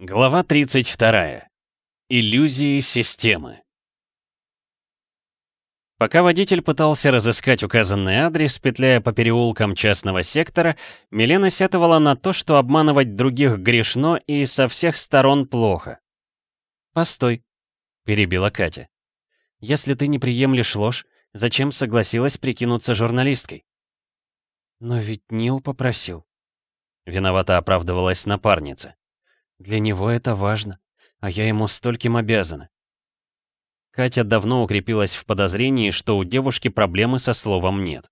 Глава 32. Иллюзии системы. Пока водитель пытался разыскать указанный адрес, петляя по переулкам частного сектора, Милена сетовала на то, что обманывать других грешно и со всех сторон плохо. «Постой», — перебила Катя. «Если ты не приемлешь ложь, зачем согласилась прикинуться журналисткой?» «Но ведь Нил попросил», — виновато оправдывалась напарница. Для него это важно, а я ему стольким обязана. Катя давно укрепилась в подозрении, что у девушки проблемы со словом «нет».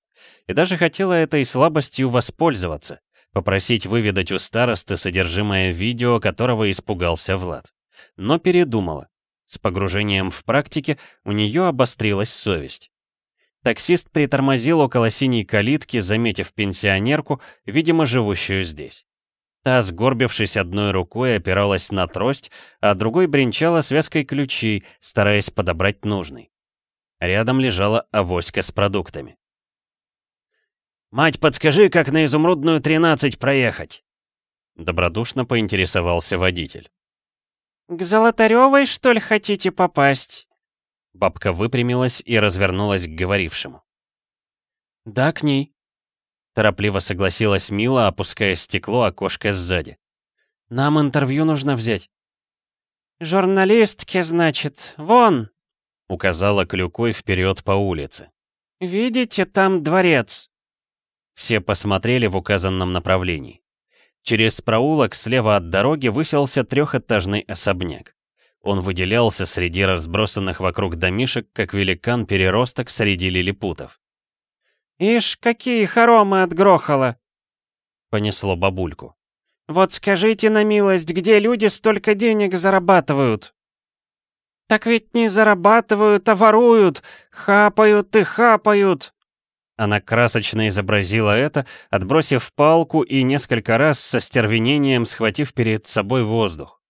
И даже хотела этой слабостью воспользоваться, попросить выведать у старосты содержимое видео, которого испугался Влад. Но передумала. С погружением в практике у нее обострилась совесть. Таксист притормозил около синей калитки, заметив пенсионерку, видимо, живущую здесь. Та, сгорбившись одной рукой, опиралась на трость, а другой бренчала связкой ключей, стараясь подобрать нужный. Рядом лежала авоська с продуктами. «Мать, подскажи, как на Изумрудную 13 проехать?» Добродушно поинтересовался водитель. «К Золотарёвой, что ли, хотите попасть?» Бабка выпрямилась и развернулась к говорившему. «Да, к ней», Торопливо согласилась Мила, опуская стекло окошко сзади. «Нам интервью нужно взять». «Журналистки, значит, вон!» Указала клюкой вперед по улице. «Видите, там дворец». Все посмотрели в указанном направлении. Через проулок слева от дороги высился трехэтажный особняк. Он выделялся среди разбросанных вокруг домишек, как великан-переросток среди лилипутов. «Ишь, какие хоромы отгрохало!» Понесло бабульку. «Вот скажите на милость, где люди столько денег зарабатывают?» «Так ведь не зарабатывают, а воруют, хапают и хапают!» Она красочно изобразила это, отбросив палку и несколько раз со стервенением схватив перед собой воздух.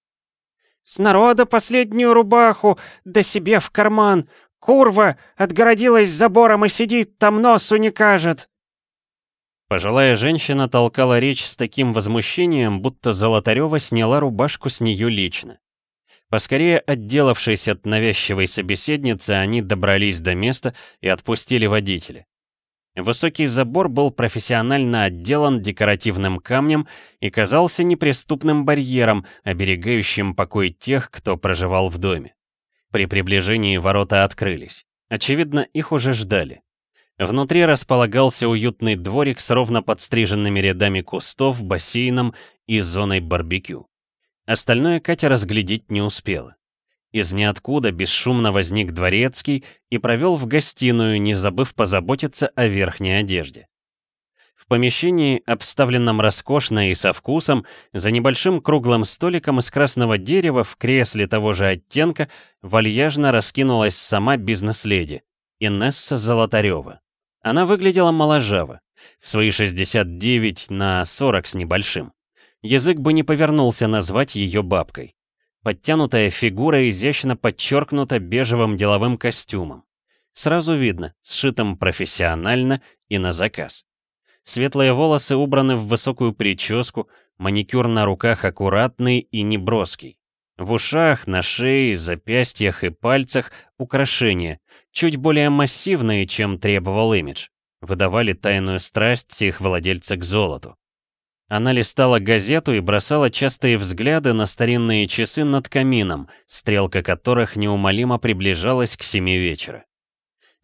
«С народа последнюю рубаху, да себе в карман! Курва! Отгородилась забором и сидит там, носу не кажет!» Пожилая женщина толкала речь с таким возмущением, будто Золотарева сняла рубашку с нее лично. Поскорее отделавшись от навязчивой собеседницы, они добрались до места и отпустили водителя. Высокий забор был профессионально отделан декоративным камнем и казался неприступным барьером, оберегающим покой тех, кто проживал в доме. При приближении ворота открылись. Очевидно, их уже ждали. Внутри располагался уютный дворик с ровно подстриженными рядами кустов, бассейном и зоной барбекю. Остальное Катя разглядеть не успела. Из ниоткуда бесшумно возник дворецкий и провел в гостиную, не забыв позаботиться о верхней одежде. В помещении, обставленном роскошно и со вкусом, за небольшим круглым столиком из красного дерева в кресле того же оттенка вальяжно раскинулась сама бизнес-леди, Инесса Золотарева. Она выглядела моложаво, в свои 69 на 40 с небольшим. Язык бы не повернулся назвать ее бабкой. Подтянутая фигура изящно подчеркнута бежевым деловым костюмом. Сразу видно, сшитым профессионально и на заказ. Светлые волосы убраны в высокую прическу, маникюр на руках аккуратный и неброский. В ушах, на шее, запястьях и пальцах украшения, чуть более массивные, чем требовал имидж, выдавали тайную страсть их владельца к золоту. Она листала газету и бросала частые взгляды на старинные часы над камином, стрелка которых неумолимо приближалась к семи вечера.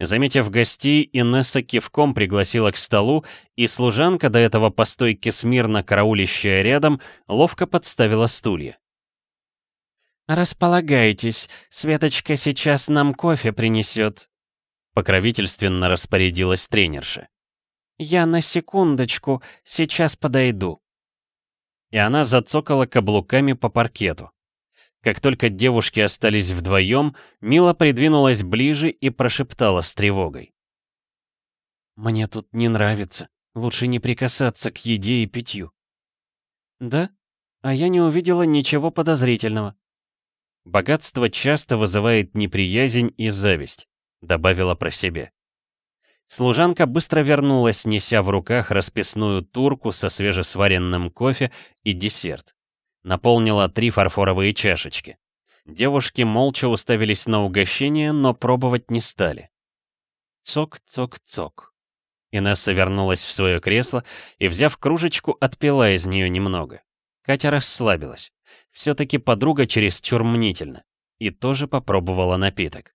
Заметив гостей, Инесса кивком пригласила к столу, и служанка, до этого по стойке смирно караулищая рядом, ловко подставила стулья. «Располагайтесь, Светочка сейчас нам кофе принесет», — покровительственно распорядилась тренерша. «Я на секундочку, сейчас подойду». И она зацокала каблуками по паркету. Как только девушки остались вдвоем, Мила придвинулась ближе и прошептала с тревогой. «Мне тут не нравится. Лучше не прикасаться к еде и питью». «Да? А я не увидела ничего подозрительного». «Богатство часто вызывает неприязнь и зависть», — добавила про себя. Служанка быстро вернулась, неся в руках расписную турку со свежесваренным кофе и десерт. Наполнила три фарфоровые чашечки. Девушки молча уставились на угощение, но пробовать не стали. Цок-цок-цок. Инесса вернулась в свое кресло и, взяв кружечку, отпила из нее немного. Катя расслабилась. Все-таки подруга чересчур мнительна. И тоже попробовала напиток.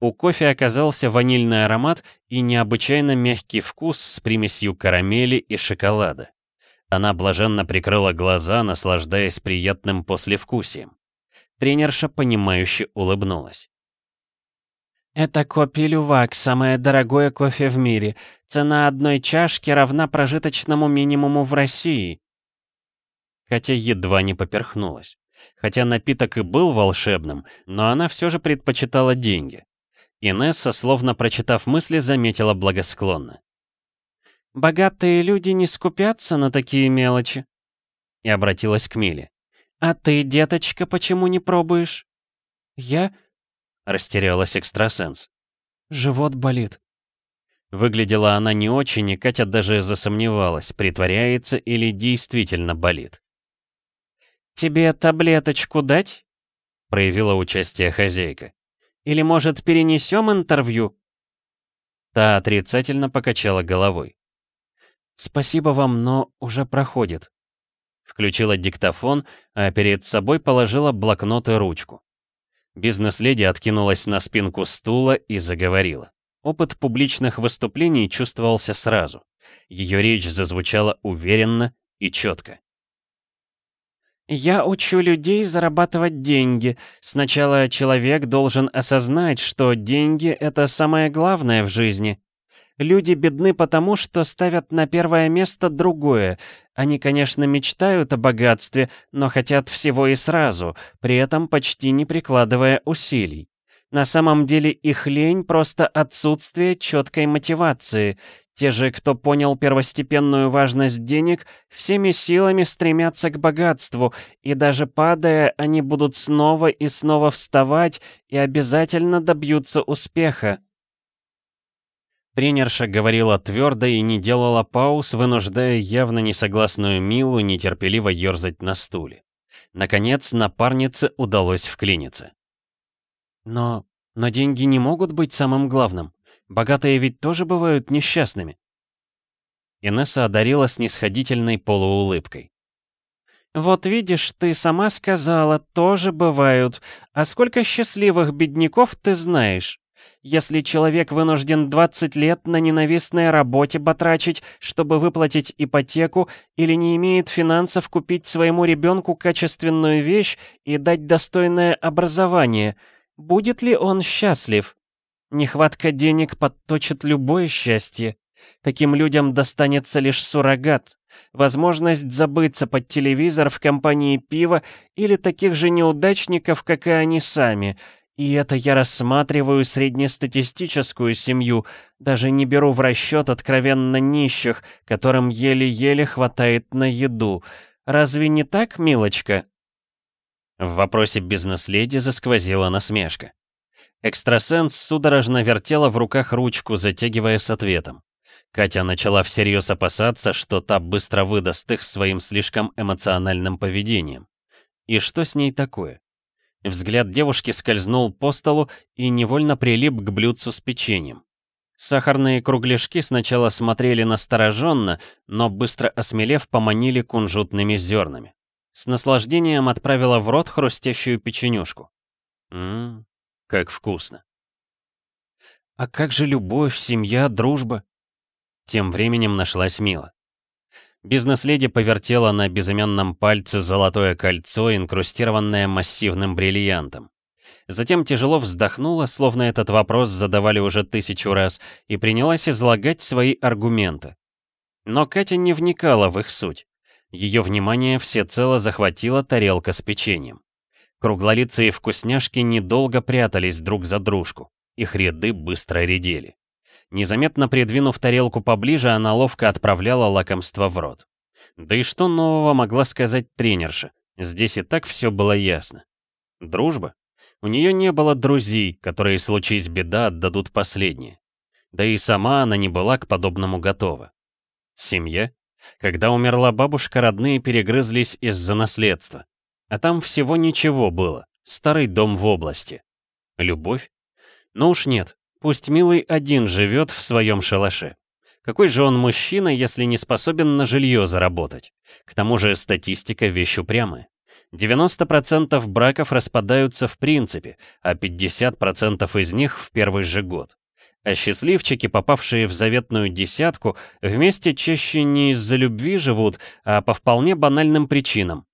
У кофе оказался ванильный аромат и необычайно мягкий вкус с примесью карамели и шоколада. Она блаженно прикрыла глаза, наслаждаясь приятным послевкусием. Тренерша, понимающе улыбнулась. «Это кофе Лювак, самое дорогое кофе в мире. Цена одной чашки равна прожиточному минимуму в России». Катя едва не поперхнулась. Хотя напиток и был волшебным, но она все же предпочитала деньги. Инесса, словно прочитав мысли, заметила благосклонно. «Богатые люди не скупятся на такие мелочи», и обратилась к Миле. «А ты, деточка, почему не пробуешь?» «Я...» — растерялась экстрасенс. «Живот болит». Выглядела она не очень, и Катя даже засомневалась, притворяется или действительно болит. «Тебе таблеточку дать?» — проявила участие хозяйка. «Или, может, перенесем интервью?» Та отрицательно покачала головой. «Спасибо вам, но уже проходит». Включила диктофон, а перед собой положила блокнот и ручку. Бизнес-леди откинулась на спинку стула и заговорила. Опыт публичных выступлений чувствовался сразу. Ее речь зазвучала уверенно и четко. «Я учу людей зарабатывать деньги. Сначала человек должен осознать, что деньги — это самое главное в жизни. Люди бедны потому, что ставят на первое место другое. Они, конечно, мечтают о богатстве, но хотят всего и сразу, при этом почти не прикладывая усилий. На самом деле их лень — просто отсутствие четкой мотивации. Те же, кто понял первостепенную важность денег, всеми силами стремятся к богатству, и даже падая, они будут снова и снова вставать и обязательно добьются успеха. Тренерша говорила твердо и не делала пауз, вынуждая явно несогласную Милу нетерпеливо ерзать на стуле. Наконец, напарнице удалось вклиниться. «Но... но деньги не могут быть самым главным. Богатые ведь тоже бывают несчастными». Инесса одарила снисходительной полуулыбкой. «Вот видишь, ты сама сказала, тоже бывают. А сколько счастливых бедняков ты знаешь?» Если человек вынужден 20 лет на ненавистной работе батрачить, чтобы выплатить ипотеку, или не имеет финансов купить своему ребенку качественную вещь и дать достойное образование, будет ли он счастлив? Нехватка денег подточит любое счастье. Таким людям достанется лишь суррогат, возможность забыться под телевизор в компании пива или таких же неудачников, как и они сами — и это я рассматриваю среднестатистическую семью, даже не беру в расчет откровенно нищих, которым еле-еле хватает на еду. Разве не так, милочка?» В вопросе бизнес-леди засквозила насмешка. Экстрасенс судорожно вертела в руках ручку, затягивая с ответом. Катя начала всерьез опасаться, что та быстро выдаст их своим слишком эмоциональным поведением. И что с ней такое? Взгляд девушки скользнул по столу и невольно прилип к блюдцу с печеньем. Сахарные кругляшки сначала смотрели настороженно, но быстро осмелев, поманили кунжутными зернами. С наслаждением отправила в рот хрустящую печенюшку. Ммм, как вкусно. «А как же любовь, семья, дружба?» Тем временем нашлась Мила. Бизнес-леди повертела на безымянном пальце золотое кольцо, инкрустированное массивным бриллиантом. Затем тяжело вздохнула, словно этот вопрос задавали уже тысячу раз, и принялась излагать свои аргументы. Но Катя не вникала в их суть. Ее внимание всецело захватила тарелка с печеньем. Круглолицые вкусняшки недолго прятались друг за дружку. Их ряды быстро редели. Незаметно придвинув тарелку поближе, она ловко отправляла лакомство в рот. Да и что нового могла сказать тренерша? Здесь и так все было ясно. Дружба? У нее не было друзей, которые, случись беда, отдадут последнее. Да и сама она не была к подобному готова. Семья? Когда умерла бабушка, родные перегрызлись из-за наследства. А там всего ничего было. Старый дом в области. Любовь? Ну уж нет. Пусть Милый один живет в своем шалаше. Какой же он мужчина, если не способен на жилье заработать? К тому же статистика вещь упрямая. 90% браков распадаются в принципе, а 50% из них в первый же год. А счастливчики, попавшие в заветную десятку, вместе чаще не из-за любви живут, а по вполне банальным причинам.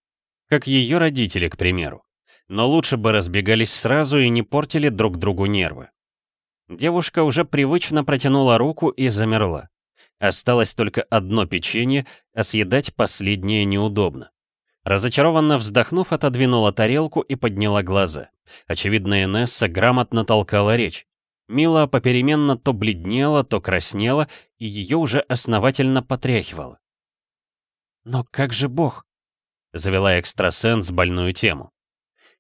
Как ее родители, к примеру. Но лучше бы разбегались сразу и не портили друг другу нервы. Девушка уже привычно протянула руку и замерла. Осталось только одно печенье, а съедать последнее неудобно. Разочарованно вздохнув, отодвинула тарелку и подняла глаза. Очевидно, Инесса грамотно толкала речь. Мила попеременно то бледнела, то краснела, и ее уже основательно потряхивало. «Но как же Бог?» — завела экстрасенс больную тему.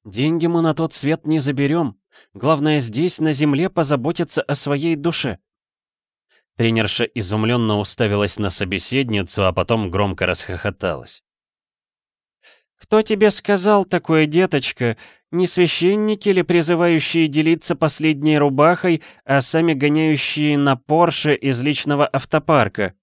«Деньги мы на тот свет не заберем. Главное здесь, на земле, позаботиться о своей душе». Тренерша изумленно уставилась на собеседницу, а потом громко расхохоталась. «Кто тебе сказал такое, деточка? Не священники ли, призывающие делиться последней рубахой, а сами гоняющие на Порше из личного автопарка?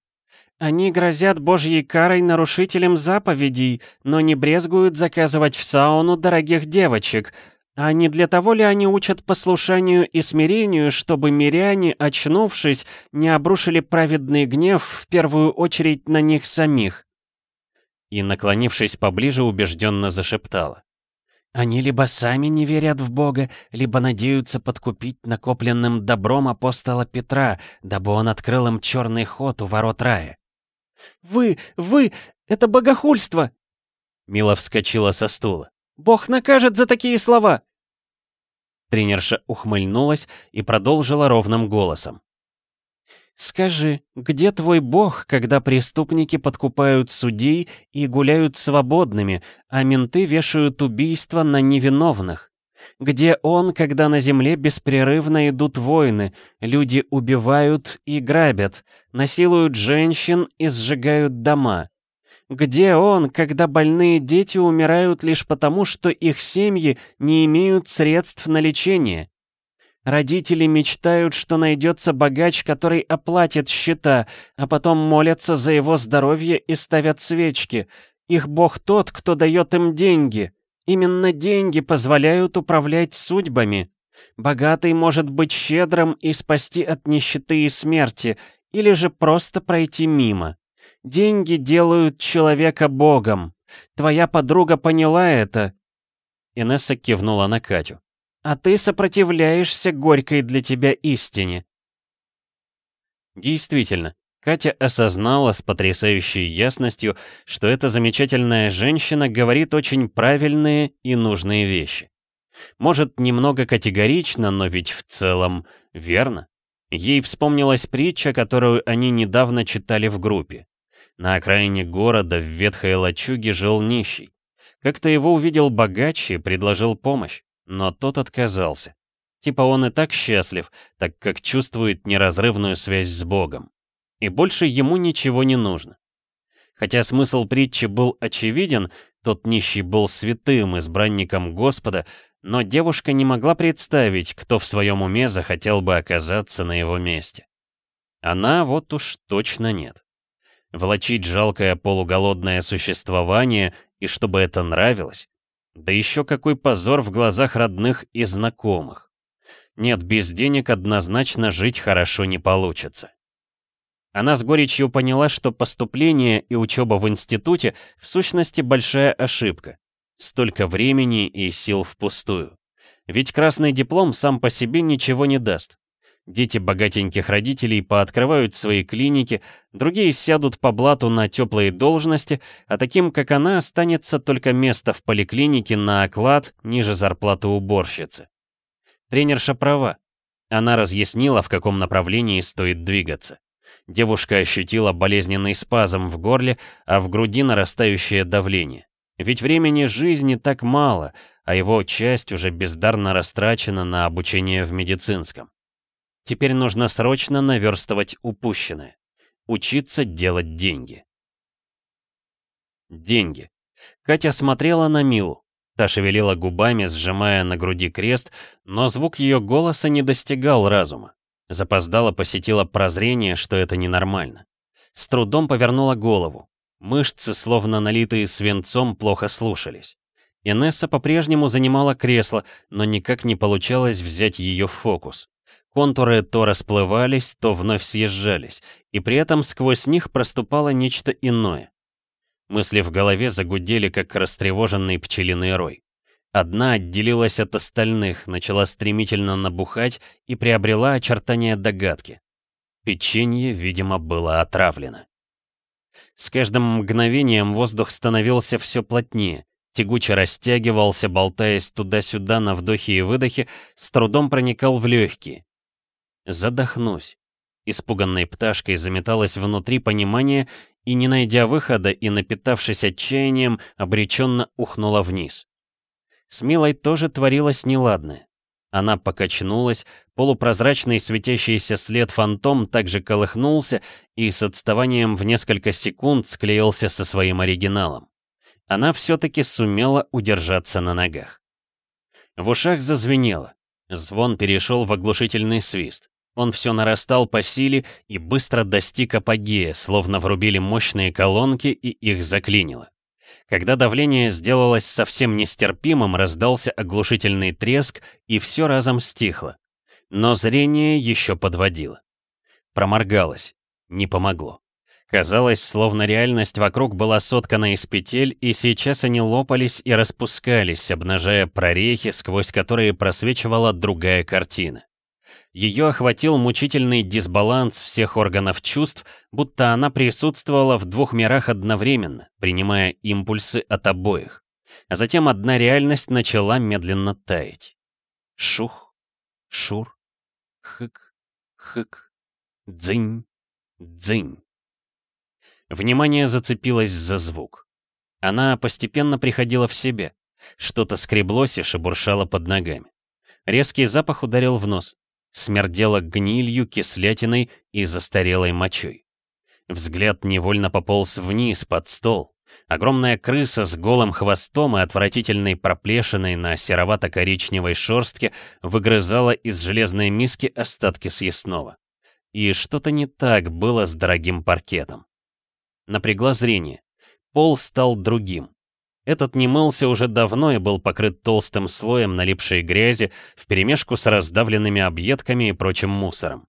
Они грозят божьей карой нарушителям заповедей, но не брезгуют заказывать в сауну дорогих девочек. А не для того ли они учат послушанию и смирению, чтобы миряне, очнувшись, не обрушили праведный гнев в первую очередь на них самих? и, наклонившись поближе, убежденно зашептала. «Они либо сами не верят в Бога, либо надеются подкупить накопленным добром апостола Петра, дабы он открыл им черный ход у ворот рая». «Вы, вы, это богохульство!» Мила вскочила со стула. «Бог накажет за такие слова!» Тренерша ухмыльнулась и продолжила ровным голосом. Скажи, где твой бог, когда преступники подкупают судей и гуляют свободными, а менты вешают убийства на невиновных? Где он, когда на земле беспрерывно идут войны, люди убивают и грабят, насилуют женщин и сжигают дома? Где он, когда больные дети умирают лишь потому, что их семьи не имеют средств на лечение? Родители мечтают, что найдется богач, который оплатит счета, а потом молятся за его здоровье и ставят свечки. Их бог тот, кто дает им деньги. Именно деньги позволяют управлять судьбами. Богатый может быть щедрым и спасти от нищеты и смерти, или же просто пройти мимо. Деньги делают человека богом. Твоя подруга поняла это. Инесса кивнула на Катю а ты сопротивляешься горькой для тебя истине. Действительно, Катя осознала с потрясающей ясностью, что эта замечательная женщина говорит очень правильные и нужные вещи. Может, немного категорично, но ведь в целом верно. Ей вспомнилась притча, которую они недавно читали в группе. На окраине города в ветхой лачуге жил нищий. Как-то его увидел богач и предложил помощь но тот отказался. Типа он и так счастлив, так как чувствует неразрывную связь с Богом. И больше ему ничего не нужно. Хотя смысл притчи был очевиден, тот нищий был святым, избранником Господа, но девушка не могла представить, кто в своем уме захотел бы оказаться на его месте. Она вот уж точно нет. Влачить жалкое полуголодное существование, и чтобы это нравилось, да еще какой позор в глазах родных и знакомых. Нет, без денег однозначно жить хорошо не получится. Она с горечью поняла, что поступление и учеба в институте в сущности большая ошибка. Столько времени и сил впустую. Ведь красный диплом сам по себе ничего не даст. Дети богатеньких родителей пооткрывают свои клиники, другие сядут по блату на теплые должности, а таким, как она, останется только место в поликлинике на оклад ниже зарплаты уборщицы. Тренерша права. Она разъяснила, в каком направлении стоит двигаться. Девушка ощутила болезненный спазм в горле, а в груди нарастающее давление. Ведь времени жизни так мало, а его часть уже бездарно растрачена на обучение в медицинском. Теперь нужно срочно наверстывать упущенное. Учиться делать деньги. Деньги. Катя смотрела на Милу. Та шевелила губами, сжимая на груди крест, но звук ее голоса не достигал разума. Запоздало посетило прозрение, что это ненормально. С трудом повернула голову. Мышцы, словно налитые свинцом, плохо слушались. Инесса по-прежнему занимала кресло, но никак не получалось взять ее в фокус. Контуры то расплывались, то вновь съезжались, и при этом сквозь них проступало нечто иное. Мысли в голове загудели, как растревоженный пчелиный рой. Одна отделилась от остальных, начала стремительно набухать и приобрела очертания догадки. Печенье, видимо, было отравлено. С каждым мгновением воздух становился все плотнее, тягуче растягивался, болтаясь туда-сюда на вдохе и выдохе, с трудом проникал в легкие. Задохнусь. Испуганной пташкой заметалась внутри понимание и, не найдя выхода и напитавшись отчаянием, обреченно ухнула вниз. С Милой тоже творилось неладное. Она покачнулась, полупрозрачный светящийся след фантом также колыхнулся и с отставанием в несколько секунд склеился со своим оригиналом. Она все-таки сумела удержаться на ногах. В ушах зазвенело. Звон перешел в оглушительный свист. Он все нарастал по силе и быстро достиг апогея, словно врубили мощные колонки и их заклинило. Когда давление сделалось совсем нестерпимым, раздался оглушительный треск, и все разом стихло. Но зрение еще подводило. Проморгалось. Не помогло. Казалось, словно реальность вокруг была соткана из петель, и сейчас они лопались и распускались, обнажая прорехи, сквозь которые просвечивала другая картина. Ее охватил мучительный дисбаланс всех органов чувств, будто она присутствовала в двух мирах одновременно, принимая импульсы от обоих. А затем одна реальность начала медленно таять. Шух, шур, хык, хык, дзынь, дзынь. Внимание зацепилось за звук. Она постепенно приходила в себя. Что-то скреблось и шебуршало под ногами. Резкий запах ударил в нос смердело гнилью, кислятиной и застарелой мочой. Взгляд невольно пополз вниз, под стол. Огромная крыса с голым хвостом и отвратительной проплешиной на серовато-коричневой шорстке выгрызала из железной миски остатки съестного. И что-то не так было с дорогим паркетом. Напрягла зрение. Пол стал другим. Этот не мылся уже давно и был покрыт толстым слоем налипшей грязи вперемешку с раздавленными объедками и прочим мусором.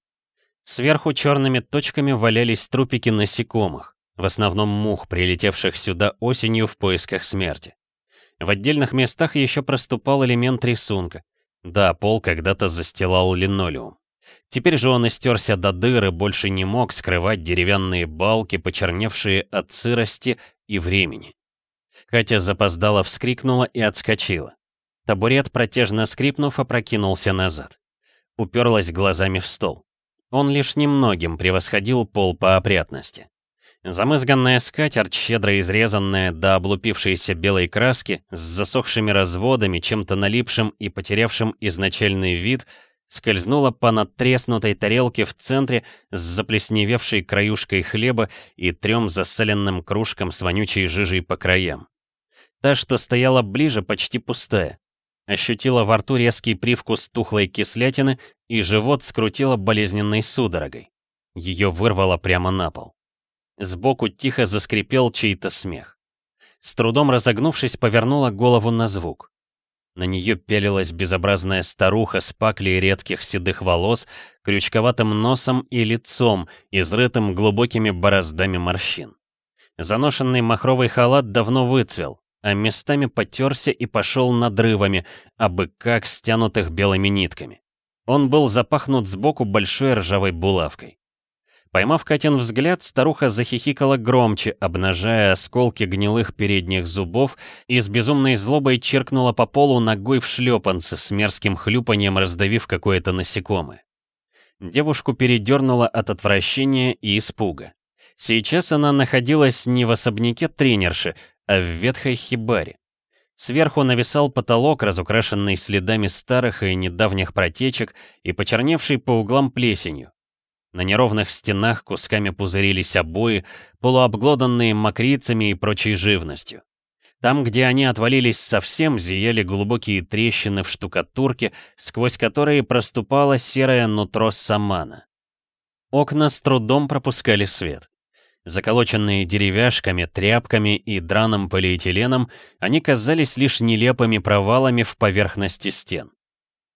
Сверху черными точками валялись трупики насекомых, в основном мух, прилетевших сюда осенью в поисках смерти. В отдельных местах еще проступал элемент рисунка. Да, пол когда-то застилал линолеум. Теперь же он истерся до дыры, больше не мог скрывать деревянные балки, почерневшие от сырости и времени. Катя запоздала вскрикнула и отскочила. Табурет, протяжно скрипнув, опрокинулся назад. Уперлась глазами в стол. Он лишь немногим превосходил пол по опрятности. Замызганная скатерть, щедро изрезанная до облупившейся белой краски, с засохшими разводами, чем-то налипшим и потерявшим изначальный вид, скользнула по надтреснутой тарелке в центре с заплесневевшей краюшкой хлеба и трем засаленным кружкам с вонючей жижей по краям. Та, что стояла ближе, почти пустая. Ощутила во рту резкий привкус тухлой кислятины, и живот скрутило болезненной судорогой. Ее вырвало прямо на пол. Сбоку тихо заскрипел чей-то смех. С трудом разогнувшись, повернула голову на звук. На нее пялилась безобразная старуха с паклей редких седых волос, крючковатым носом и лицом, изрытым глубокими бороздами морщин. Заношенный махровый халат давно выцвел, а местами потерся и пошел надрывами, абы как стянутых белыми нитками. Он был запахнут сбоку большой ржавой булавкой. Поймав Катин взгляд, старуха захихикала громче, обнажая осколки гнилых передних зубов и с безумной злобой чиркнула по полу ногой в шлепанце с мерзким хлюпанием раздавив какое-то насекомое. Девушку передернуло от отвращения и испуга. Сейчас она находилась не в особняке тренерши, а в ветхой хибаре. Сверху нависал потолок, разукрашенный следами старых и недавних протечек и почерневший по углам плесенью. На неровных стенах кусками пузырились обои, полуобглоданные мокрицами и прочей живностью. Там, где они отвалились совсем, зияли глубокие трещины в штукатурке, сквозь которые проступало серое нутро самана. Окна с трудом пропускали свет. Заколоченные деревяшками, тряпками и драным полиэтиленом, они казались лишь нелепыми провалами в поверхности стен.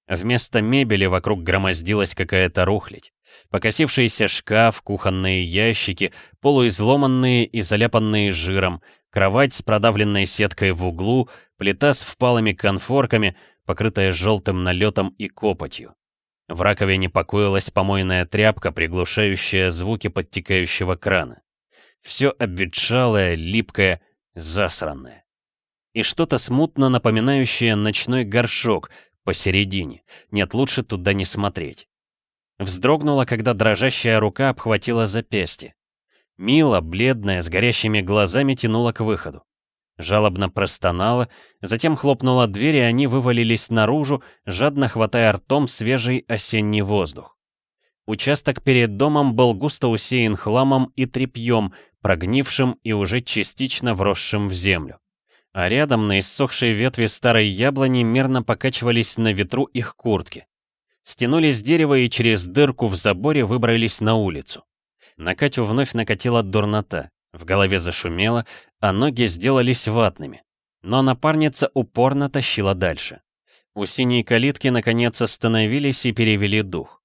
Вместо мебели вокруг громоздилась какая-то рухлядь. Покосившийся шкаф, кухонные ящики, полуизломанные и заляпанные жиром, кровать с продавленной сеткой в углу, плита с впалыми конфорками, покрытая желтым налетом и копотью. В раковине покоилась помойная тряпка, приглушающая звуки подтекающего крана. Все обветшалое, липкое, засранное. И что-то смутно напоминающее ночной горшок посередине. Нет, лучше туда не смотреть. Вздрогнула, когда дрожащая рука обхватила запястье. Мила, бледная, с горящими глазами, тянула к выходу. Жалобно простонала, затем хлопнула дверь, и они вывалились наружу, жадно хватая ртом свежий осенний воздух. Участок перед домом был густо усеян хламом и тряпьем, прогнившим и уже частично вросшим в землю. А рядом на иссохшей ветви старой яблони мирно покачивались на ветру их куртки. Стянули с дерева и через дырку в заборе выбрались на улицу. На Катю вновь накатила дурнота, в голове зашумело, а ноги сделались ватными. Но напарница упорно тащила дальше. У синей калитки наконец остановились и перевели дух.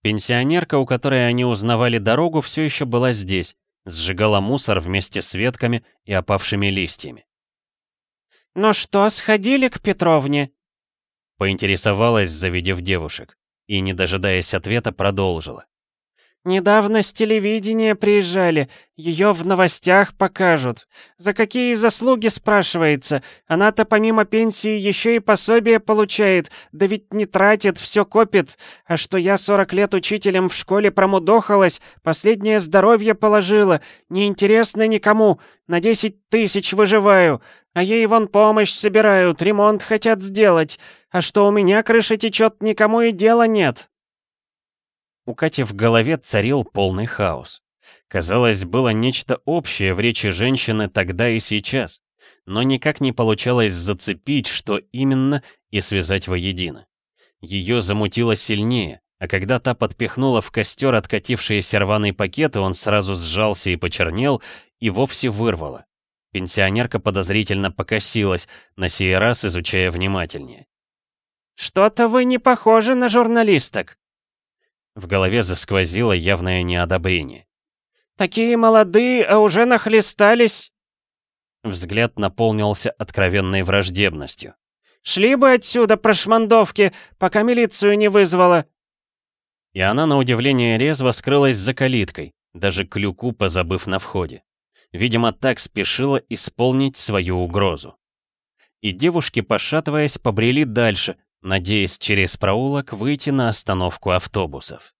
Пенсионерка, у которой они узнавали дорогу, все еще была здесь, сжигала мусор вместе с ветками и опавшими листьями. «Ну что, сходили к Петровне?» Поинтересовалась, завидев девушек, и, не дожидаясь ответа, продолжила. «Недавно с телевидения приезжали, ее в новостях покажут. За какие заслуги, спрашивается? Она-то помимо пенсии еще и пособие получает, да ведь не тратит, все копит. А что я 40 лет учителем в школе промудохалась, последнее здоровье положила, неинтересно никому, на 10 тысяч выживаю. А ей вон помощь собирают, ремонт хотят сделать. А что у меня крыша течет, никому и дела нет». У Кати в голове царил полный хаос. Казалось, было нечто общее в речи женщины тогда и сейчас, но никак не получалось зацепить, что именно, и связать воедино. Ее замутило сильнее, а когда та подпихнула в костер откатившиеся рваные пакеты, он сразу сжался и почернел, и вовсе вырвало. Пенсионерка подозрительно покосилась, на сей раз изучая внимательнее. «Что-то вы не похожи на журналисток», в голове засквозило явное неодобрение. «Такие молодые, а уже нахлестались!» Взгляд наполнился откровенной враждебностью. «Шли бы отсюда, прошмандовки, пока милицию не вызвала!» И она, на удивление, резво скрылась за калиткой, даже клюку позабыв на входе. Видимо, так спешила исполнить свою угрозу. И девушки, пошатываясь, побрели дальше, надеясь через проулок выйти на остановку автобусов.